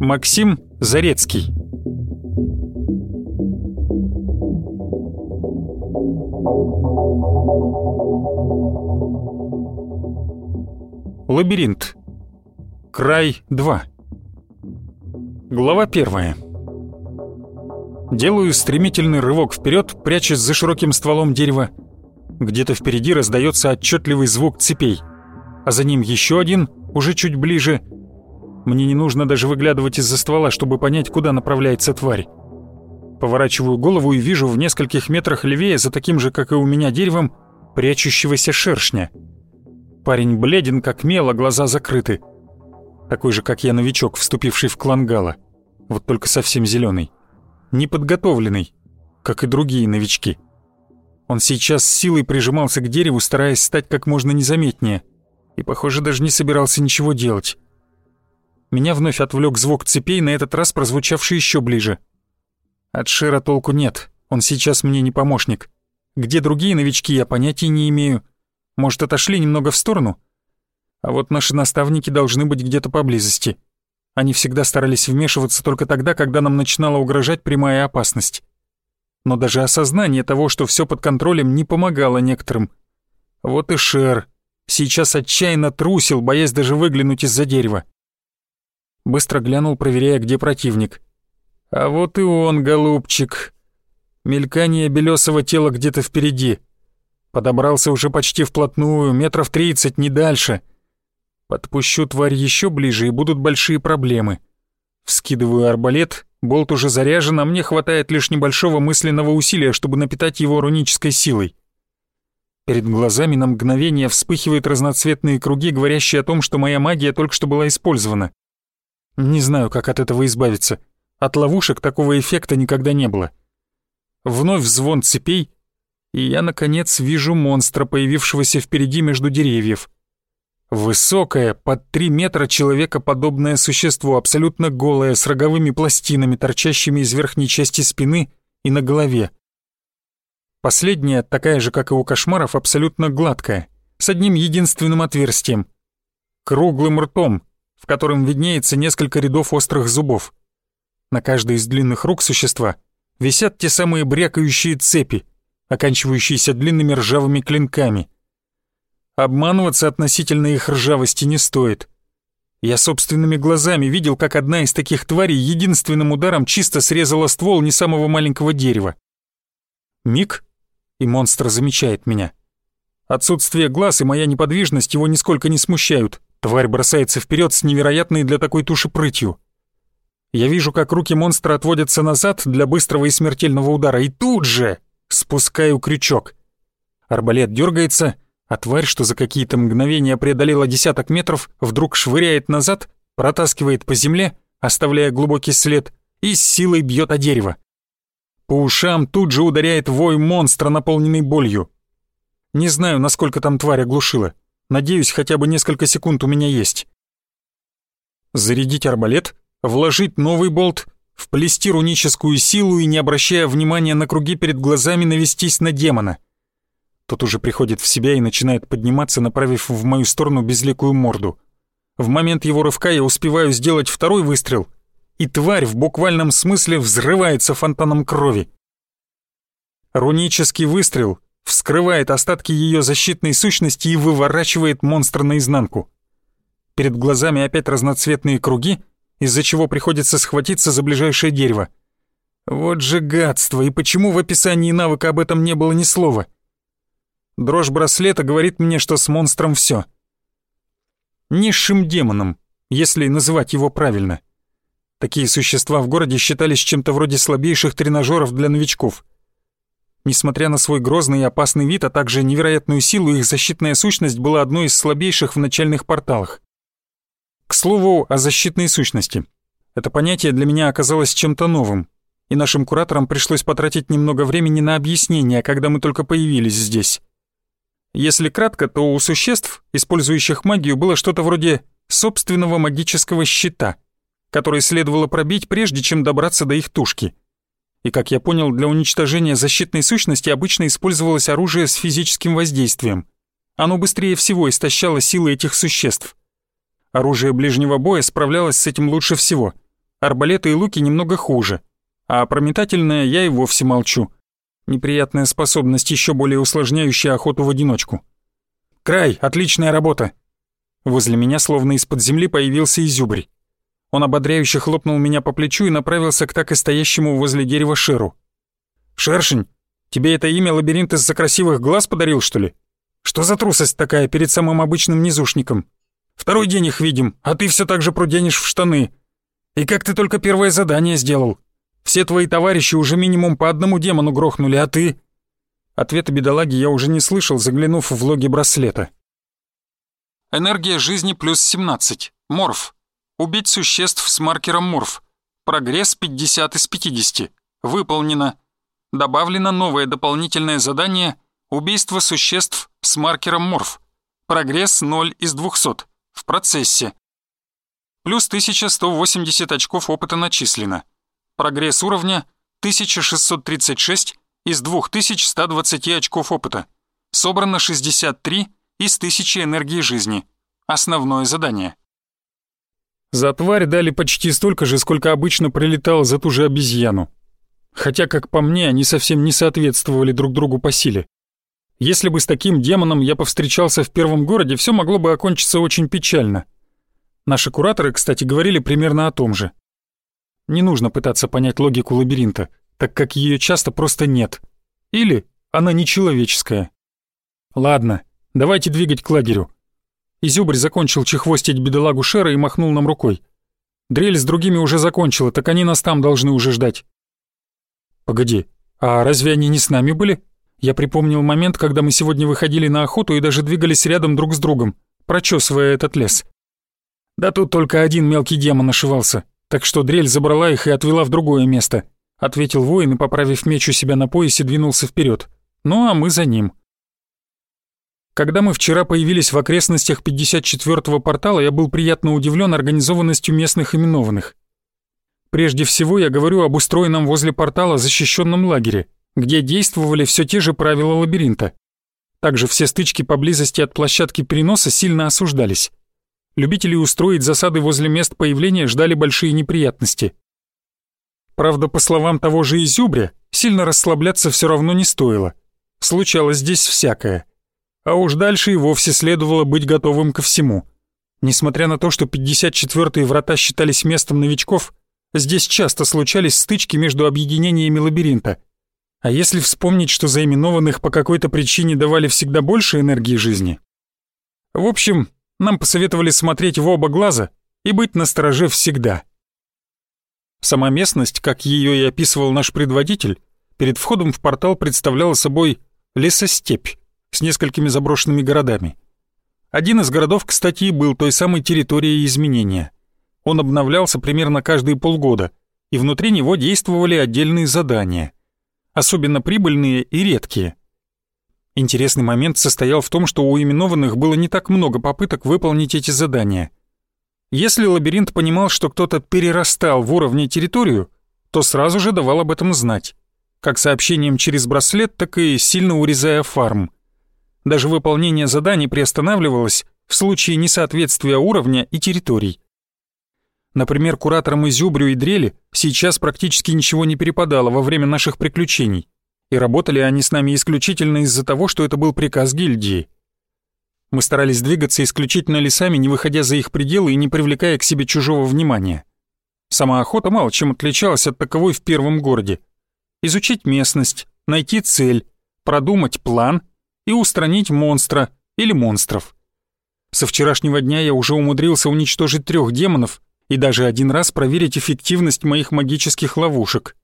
Максим Зарецкий. Лабиринт. Край 2 Глава 1 Делаю стремительный рывок вперед, прячась за широким стволом дерева. Где-то впереди раздается отчетливый звук цепей, а за ним еще один, уже чуть ближе. Мне не нужно даже выглядывать из-за ствола, чтобы понять, куда направляется тварь. Поворачиваю голову и вижу в нескольких метрах левее, за таким же, как и у меня, деревом, прячущегося шершня. Парень бледен, как мел, а глаза закрыты. Такой же, как я, новичок, вступивший в клан Гала. Вот только совсем зеленый неподготовленный, как и другие новички. Он сейчас силой прижимался к дереву, стараясь стать как можно незаметнее, и, похоже, даже не собирался ничего делать. Меня вновь отвлек звук цепей, на этот раз прозвучавший еще ближе. От Шера толку нет, он сейчас мне не помощник. Где другие новички, я понятия не имею. Может, отошли немного в сторону? А вот наши наставники должны быть где-то поблизости. Они всегда старались вмешиваться только тогда, когда нам начинала угрожать прямая опасность. Но даже осознание того, что все под контролем, не помогало некоторым. Вот и Шер сейчас отчаянно трусил, боясь даже выглянуть из-за дерева. Быстро глянул, проверяя, где противник. А вот и он, голубчик. Мелькание белесого тела где-то впереди. Подобрался уже почти вплотную, метров тридцать, не дальше — Подпущу тварь еще ближе, и будут большие проблемы. Вскидываю арбалет, болт уже заряжен, а мне хватает лишь небольшого мысленного усилия, чтобы напитать его рунической силой. Перед глазами на мгновение вспыхивают разноцветные круги, говорящие о том, что моя магия только что была использована. Не знаю, как от этого избавиться. От ловушек такого эффекта никогда не было. Вновь звон цепей, и я, наконец, вижу монстра, появившегося впереди между деревьев — Высокое, под три метра человекоподобное существо, абсолютно голое, с роговыми пластинами, торчащими из верхней части спины и на голове. Последняя, такая же, как и у кошмаров, абсолютно гладкая, с одним единственным отверстием. Круглым ртом, в котором виднеется несколько рядов острых зубов. На каждой из длинных рук существа висят те самые брякающие цепи, оканчивающиеся длинными ржавыми клинками. Обманываться относительно их ржавости не стоит. Я собственными глазами видел, как одна из таких тварей единственным ударом чисто срезала ствол не самого маленького дерева. Миг, и монстр замечает меня. Отсутствие глаз и моя неподвижность его нисколько не смущают. Тварь бросается вперед с невероятной для такой туши прытью. Я вижу, как руки монстра отводятся назад для быстрого и смертельного удара, и тут же спускаю крючок. Арбалет дергается, а тварь, что за какие-то мгновения преодолела десяток метров, вдруг швыряет назад, протаскивает по земле, оставляя глубокий след, и с силой бьет о дерево. По ушам тут же ударяет вой монстра, наполненный болью. Не знаю, насколько там тварь оглушила. Надеюсь, хотя бы несколько секунд у меня есть. Зарядить арбалет, вложить новый болт, вплести руническую силу и, не обращая внимания на круги перед глазами, навестись на демона — тот уже приходит в себя и начинает подниматься, направив в мою сторону безликую морду. В момент его рывка я успеваю сделать второй выстрел, и тварь в буквальном смысле взрывается фонтаном крови. Рунический выстрел вскрывает остатки ее защитной сущности и выворачивает монстра наизнанку. Перед глазами опять разноцветные круги, из-за чего приходится схватиться за ближайшее дерево. Вот же гадство, и почему в описании навыка об этом не было ни слова? Дрожь браслета говорит мне, что с монстром все. Низшим демоном, если называть его правильно. Такие существа в городе считались чем-то вроде слабейших тренажеров для новичков. Несмотря на свой грозный и опасный вид, а также невероятную силу, их защитная сущность была одной из слабейших в начальных порталах. К слову о защитной сущности. Это понятие для меня оказалось чем-то новым, и нашим кураторам пришлось потратить немного времени на объяснение, когда мы только появились здесь. Если кратко, то у существ, использующих магию, было что-то вроде собственного магического щита, который следовало пробить, прежде чем добраться до их тушки. И, как я понял, для уничтожения защитной сущности обычно использовалось оружие с физическим воздействием. Оно быстрее всего истощало силы этих существ. Оружие ближнего боя справлялось с этим лучше всего. Арбалеты и луки немного хуже. А про метательное я и вовсе молчу. Неприятная способность, еще более усложняющая охоту в одиночку. «Край, отличная работа!» Возле меня, словно из-под земли, появился изюбрь. Он ободряюще хлопнул меня по плечу и направился к так и стоящему возле дерева Шеру. «Шершень, тебе это имя лабиринт из-за красивых глаз подарил, что ли? Что за трусость такая перед самым обычным низушником? Второй день их видим, а ты все так же пруденишь в штаны. И как ты только первое задание сделал? Все твои товарищи уже минимум по одному демону грохнули, а ты...» Ответа бедолаги я уже не слышал, заглянув в логи браслета. Энергия жизни плюс 17. Морф. Убить существ с маркером морф. Прогресс 50 из 50. Выполнено. Добавлено новое дополнительное задание «Убийство существ с маркером морф». Прогресс 0 из 200. В процессе. Плюс 1180 очков опыта начислено. Прогресс уровня 1636 из 2120 очков опыта. Собрано 63 из 1000 энергии жизни. Основное задание. За тварь дали почти столько же, сколько обычно прилетало за ту же обезьяну. Хотя, как по мне, они совсем не соответствовали друг другу по силе. Если бы с таким демоном я повстречался в первом городе, все могло бы окончиться очень печально. Наши кураторы, кстати, говорили примерно о том же. Не нужно пытаться понять логику лабиринта, так как ее часто просто нет. Или она нечеловеческая. Ладно, давайте двигать к лагерю. Изюбрь закончил чехвостить бедолагу Шера и махнул нам рукой. Дрель с другими уже закончила, так они нас там должны уже ждать. Погоди, а разве они не с нами были? Я припомнил момент, когда мы сегодня выходили на охоту и даже двигались рядом друг с другом, прочесывая этот лес. Да тут только один мелкий демон ошивался, так что дрель забрала их и отвела в другое место, ответил воин и, поправив меч у себя на поясе, двинулся вперед. Ну а мы за ним. Когда мы вчера появились в окрестностях 54-го портала, я был приятно удивлен организованностью местных именованных. Прежде всего я говорю об устроенном возле портала защищенном лагере, где действовали все те же правила лабиринта. Также все стычки поблизости от площадки переноса сильно осуждались. Любители устроить засады возле мест появления ждали большие неприятности. Правда, по словам того же Изюбря, сильно расслабляться все равно не стоило. Случалось здесь всякое. А уж дальше и вовсе следовало быть готовым ко всему. Несмотря на то, что 54-е врата считались местом новичков, здесь часто случались стычки между объединениями лабиринта. А если вспомнить, что заименованных по какой-то причине давали всегда больше энергии жизни? В общем, нам посоветовали смотреть в оба глаза и быть настороже всегда. Сама местность, как ее и описывал наш предводитель, перед входом в портал представляла собой лесостепь, с несколькими заброшенными городами. Один из городов, кстати, был той самой территорией изменения. Он обновлялся примерно каждые полгода, и внутри него действовали отдельные задания, особенно прибыльные и редкие. Интересный момент состоял в том, что у именованных было не так много попыток выполнить эти задания. Если лабиринт понимал, что кто-то перерастал в уровне территорию, то сразу же давал об этом знать, как сообщением через браслет, так и сильно урезая фарм – даже выполнение заданий приостанавливалось в случае несоответствия уровня и территорий. Например, кураторам Изюбрю и Дрели сейчас практически ничего не перепадало во время наших приключений, и работали они с нами исключительно из-за того, что это был приказ гильдии. Мы старались двигаться исключительно лесами, не выходя за их пределы и не привлекая к себе чужого внимания. Сама охота мало чем отличалась от таковой в первом городе. Изучить местность, найти цель, продумать план — и устранить монстра или монстров. Со вчерашнего дня я уже умудрился уничтожить трех демонов и даже один раз проверить эффективность моих магических ловушек.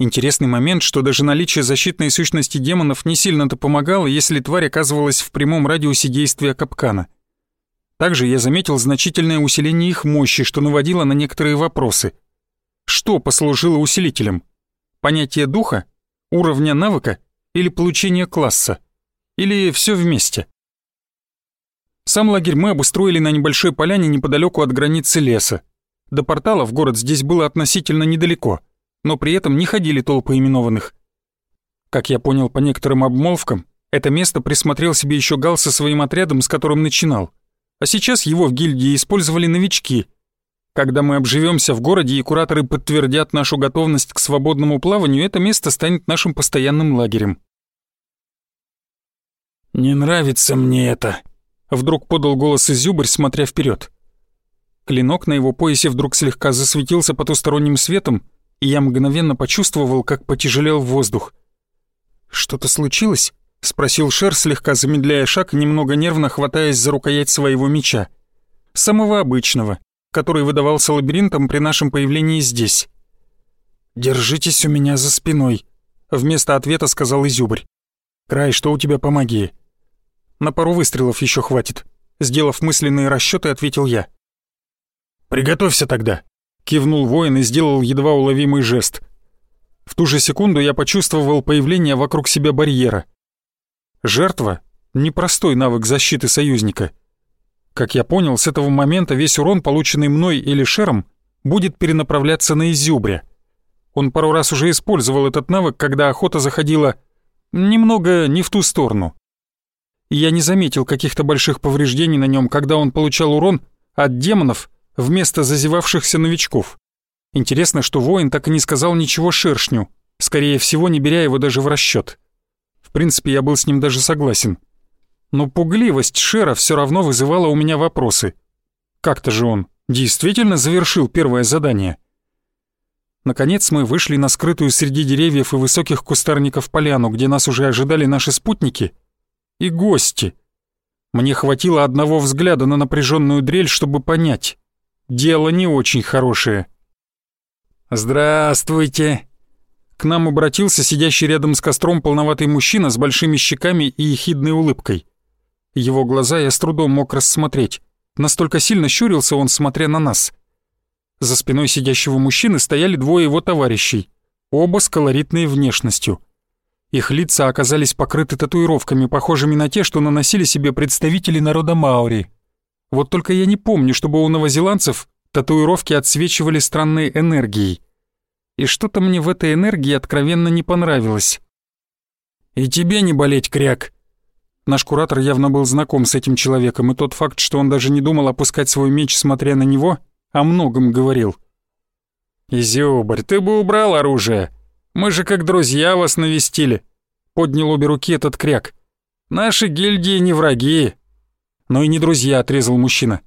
Интересный момент, что даже наличие защитной сущности демонов не сильно-то помогало, если тварь оказывалась в прямом радиусе действия капкана. Также я заметил значительное усиление их мощи, что наводило на некоторые вопросы. Что послужило усилителем? Понятие духа, уровня навыка или получение класса? Или все вместе? Сам лагерь мы обустроили на небольшой поляне неподалеку от границы леса. До портала в город здесь было относительно недалеко, но при этом не ходили толпы именованных. Как я понял по некоторым обмолвкам, это место присмотрел себе еще Гал со своим отрядом, с которым начинал. А сейчас его в гильдии использовали новички. Когда мы обживемся в городе и кураторы подтвердят нашу готовность к свободному плаванию, это место станет нашим постоянным лагерем. «Не нравится мне это», — вдруг подал голос Изюбрь, смотря вперед. Клинок на его поясе вдруг слегка засветился потусторонним светом, и я мгновенно почувствовал, как потяжелел воздух. «Что-то случилось?» — спросил Шер, слегка замедляя шаг немного нервно хватаясь за рукоять своего меча. Самого обычного, который выдавался лабиринтом при нашем появлении здесь. «Держитесь у меня за спиной», — вместо ответа сказал Изюбрь. «Край, что у тебя по магии?» «На пару выстрелов еще хватит», — сделав мысленные расчеты, ответил я. «Приготовься тогда», — кивнул воин и сделал едва уловимый жест. В ту же секунду я почувствовал появление вокруг себя барьера. Жертва — непростой навык защиты союзника. Как я понял, с этого момента весь урон, полученный мной или Шером, будет перенаправляться на изюбря. Он пару раз уже использовал этот навык, когда охота заходила немного не в ту сторону. я не заметил каких-то больших повреждений на нем, когда он получал урон от демонов вместо зазевавшихся новичков. Интересно, что воин так и не сказал ничего шершню, скорее всего, не беря его даже в расчет. В принципе, я был с ним даже согласен. Но пугливость Шера все равно вызывала у меня вопросы. Как-то же он действительно завершил первое задание. Наконец мы вышли на скрытую среди деревьев и высоких кустарников поляну, где нас уже ожидали наши спутники и гости. Мне хватило одного взгляда на напряженную дрель, чтобы понять. Дело не очень хорошее. «Здравствуйте!» К нам обратился сидящий рядом с костром полноватый мужчина с большими щеками и ехидной улыбкой. Его глаза я с трудом мог рассмотреть. Настолько сильно щурился он, смотря на нас. За спиной сидящего мужчины стояли двое его товарищей, оба с колоритной внешностью. Их лица оказались покрыты татуировками, похожими на те, что наносили себе представители народа Маори. Вот только я не помню, чтобы у новозеландцев татуировки отсвечивали странной энергией. И что-то мне в этой энергии откровенно не понравилось. «И тебе не болеть, кряк!» Наш куратор явно был знаком с этим человеком, и тот факт, что он даже не думал опускать свой меч, смотря на него, о многом говорил. «Изюбрь, ты бы убрал оружие. Мы же как друзья вас навестили», — поднял обе руки этот кряк. «Наши гильдии не враги, но и не друзья», — отрезал мужчина.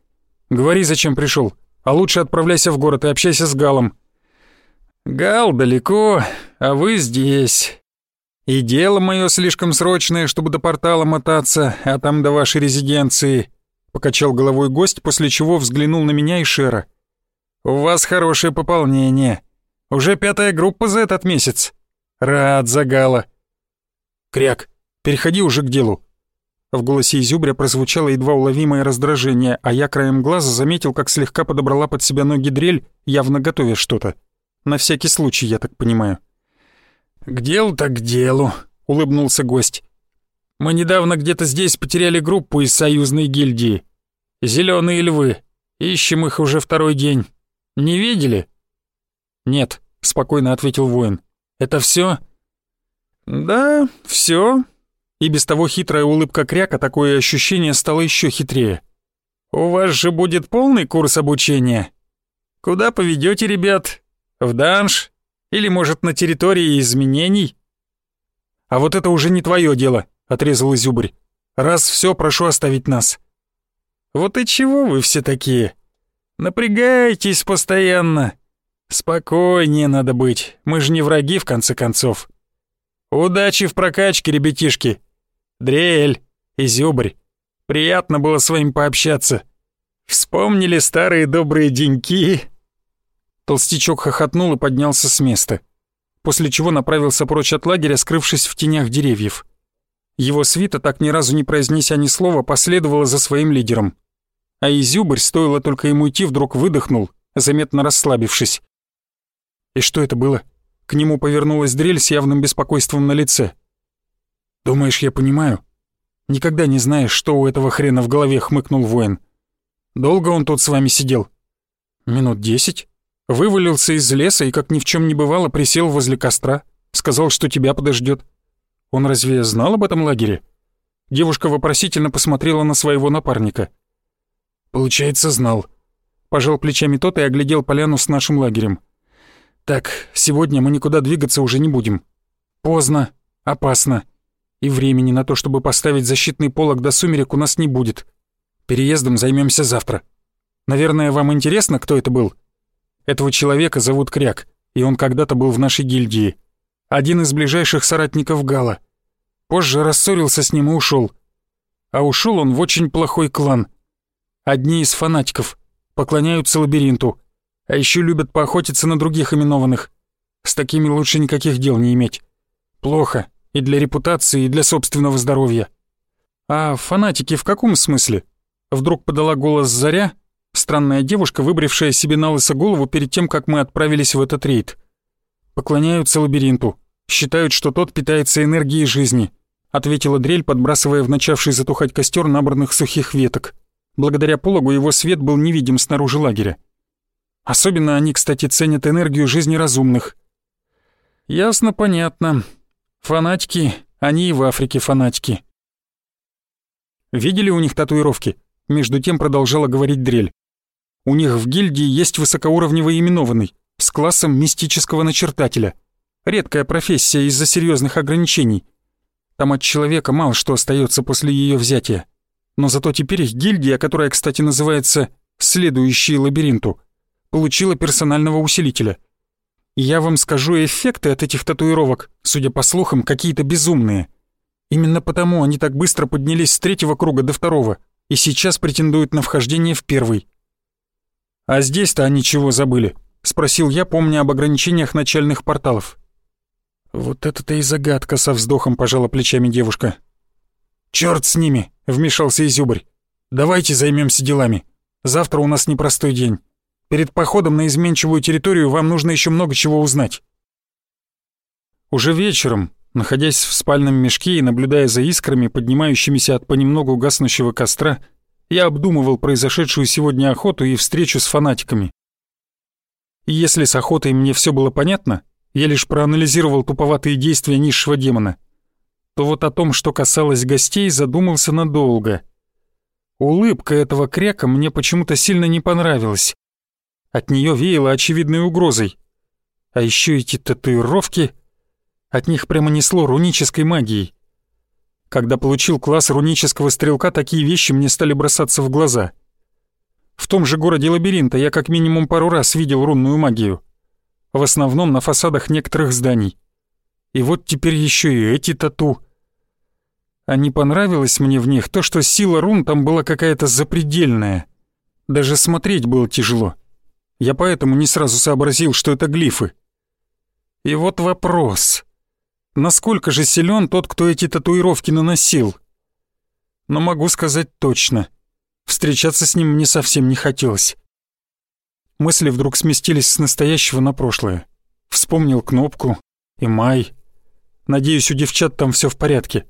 «Говори, зачем пришел, а лучше отправляйся в город и общайся с Галом». «Гал далеко, а вы здесь. И дело мое слишком срочное, чтобы до портала мотаться, а там до вашей резиденции», — покачал головой гость, после чего взглянул на меня и Шера. «У вас хорошее пополнение. Уже пятая группа за этот месяц. Рад за Гала». «Кряк, переходи уже к делу», в голосе Изюбря прозвучало едва уловимое раздражение, а я краем глаза заметил, как слегка подобрала под себя ноги дрель, явно готовя что-то. На всякий случай, я так понимаю. «К делу так к делу», — улыбнулся гость. «Мы недавно где-то здесь потеряли группу из союзной гильдии. Зеленые львы. Ищем их уже второй день. Не видели?» «Нет», — спокойно ответил воин. «Это все? «Да, все и без того хитрая улыбка кряка такое ощущение стало еще хитрее. «У вас же будет полный курс обучения. Куда поведете ребят? В данж? Или, может, на территории изменений?» «А вот это уже не твое дело», — отрезал Изюбрь. «Раз все, прошу оставить нас». «Вот и чего вы все такие? Напрягаетесь постоянно. Спокойнее надо быть, мы же не враги, в конце концов. Удачи в прокачке, ребятишки!» Дрель, Изюбрь, приятно было с вами пообщаться. Вспомнили старые добрые деньки?» Толстячок хохотнул и поднялся с места, после чего направился прочь от лагеря, скрывшись в тенях деревьев. Его свита, так ни разу не произнеся ни слова, последовала за своим лидером. А Изюбрь, стоило только ему идти, вдруг выдохнул, заметно расслабившись. И что это было? К нему повернулась дрель с явным беспокойством на лице. «Думаешь, я понимаю?» «Никогда не знаешь, что у этого хрена в голове», — хмыкнул воин. «Долго он тут с вами сидел?» «Минут десять. Вывалился из леса и, как ни в чем не бывало, присел возле костра. Сказал, что тебя подождет. Он разве знал об этом лагере? Девушка вопросительно посмотрела на своего напарника. Получается, знал. Пожал плечами тот и оглядел поляну с нашим лагерем. Так, сегодня мы никуда двигаться уже не будем. Поздно, опасно. И времени на то, чтобы поставить защитный полог до сумерек у нас не будет. Переездом займемся завтра. Наверное, вам интересно, кто это был? Этого человека зовут Кряк, и он когда-то был в нашей гильдии. Один из ближайших соратников Гала. Позже рассорился с ним и ушел. А ушел он в очень плохой клан. Одни из фанатиков. Поклоняются лабиринту. А еще любят поохотиться на других именованных. С такими лучше никаких дел не иметь. Плохо. И для репутации, и для собственного здоровья. А фанатики в каком смысле? Вдруг подала голос Заря, странная девушка, выбрившая себе на лысо голову перед тем, как мы отправились в этот рейд. Поклоняются лабиринту, считают, что тот питается энергией жизни, ответила Дрель, подбрасывая в начавший затухать костер набранных сухих веток. Благодаря пологу его свет был невидим снаружи лагеря. Особенно они, кстати, ценят энергию жизни разумных. Ясно, понятно. Фанатики, они и в Африке фанатики. Видели у них татуировки? Между тем продолжала говорить Дрель. У них в гильдии есть высокоуровневый именованный, с классом мистического начертателя. Редкая профессия из-за серьезных ограничений. Там от человека мало что остается после ее взятия. Но зато теперь их гильдия, которая, кстати, называется «Следующий лабиринту», получила персонального усилителя — я вам скажу, эффекты от этих татуировок, судя по слухам, какие-то безумные. Именно потому они так быстро поднялись с третьего круга до второго и сейчас претендуют на вхождение в первый. «А здесь-то они чего забыли?» — спросил я, помня об ограничениях начальных порталов. «Вот это-то и загадка!» — со вздохом пожала плечами девушка. «Чёрт с ними!» — вмешался Изюбрь. «Давайте займемся делами. Завтра у нас непростой день». Перед походом на изменчивую территорию вам нужно еще много чего узнать. Уже вечером, находясь в спальном мешке и наблюдая за искрами, поднимающимися от понемногу гаснущего костра, я обдумывал произошедшую сегодня охоту и встречу с фанатиками. И если с охотой мне все было понятно, я лишь проанализировал туповатые действия низшего демона, то вот о том, что касалось гостей, задумался надолго. Улыбка этого кряка мне почему-то сильно не понравилась. От нее веяло очевидной угрозой. А еще эти татуировки... От них прямо несло рунической магией. Когда получил класс рунического стрелка, такие вещи мне стали бросаться в глаза. В том же городе Лабиринта я как минимум пару раз видел рунную магию. В основном на фасадах некоторых зданий. И вот теперь еще и эти тату. А не понравилось мне в них то, что сила рун там была какая-то запредельная. Даже смотреть было тяжело. Я поэтому не сразу сообразил, что это глифы. И вот вопрос. Насколько же силен тот, кто эти татуировки наносил? Но могу сказать точно. Встречаться с ним мне совсем не хотелось. Мысли вдруг сместились с настоящего на прошлое. Вспомнил кнопку и май. Надеюсь, у девчат там все в порядке.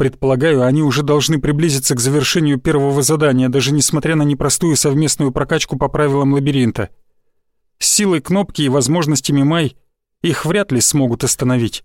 Предполагаю, они уже должны приблизиться к завершению первого задания, даже несмотря на непростую совместную прокачку по правилам лабиринта. С силой кнопки и возможностями Май их вряд ли смогут остановить.